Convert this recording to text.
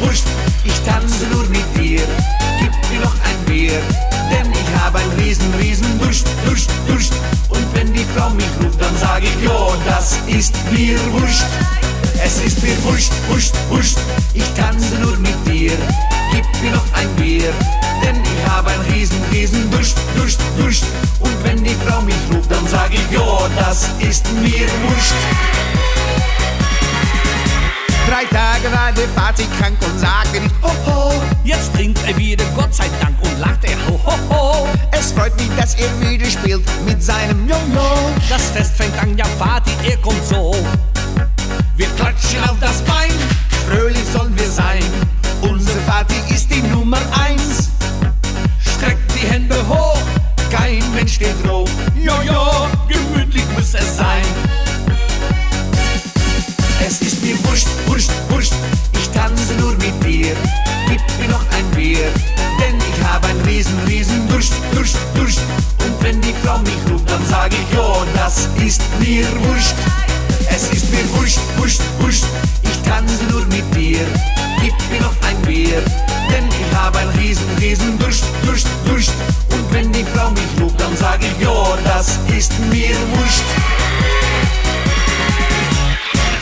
wurscht, ich tanze nur mit dir. Gib mir noch ein Bier, denn ich habe ein riesen, riesen Duscht, Duscht, Durst. Und wenn die Frau mich ruft, dann sage ich, jo, das ist mir wurscht. Es ist mir wurscht, wurscht, wurscht, ich tanze nur mit dir. Gib mir noch ein Bier, denn ich habe ein riesen, riesen Duscht, Duscht, Durst. Und wenn die Frau mich ruft, dann sage ich, jo, das ist mir wurscht. Der Vati krank und sagte nicht ho ho. Jetzt trinkt er wieder, Gott sei Dank, und lacht er ho ho ho. Es freut mich, dass er wieder spielt mit seinem Jojo. Das Fest fängt an, ja Vati, er kommt so. Wir klatschen auf das Bein, Fröhlich sollen wir sein. Unser Vati ist die Nummer eins. streckt die Hände hoch, Kein Mensch steht drauf. Jojo, gemütlich muss es sein. Gib mir noch ein Bier, denn ich habe ein riesen, riesen Durst, Durst, Durst. Und wenn die Frau mich ruft, dann sag ich, jo, das ist mir wurscht. Es ist mir wurscht, wurscht, wurscht, ich tanze nur mit dir. Gib mir noch ein Bier, denn ich habe ein riesen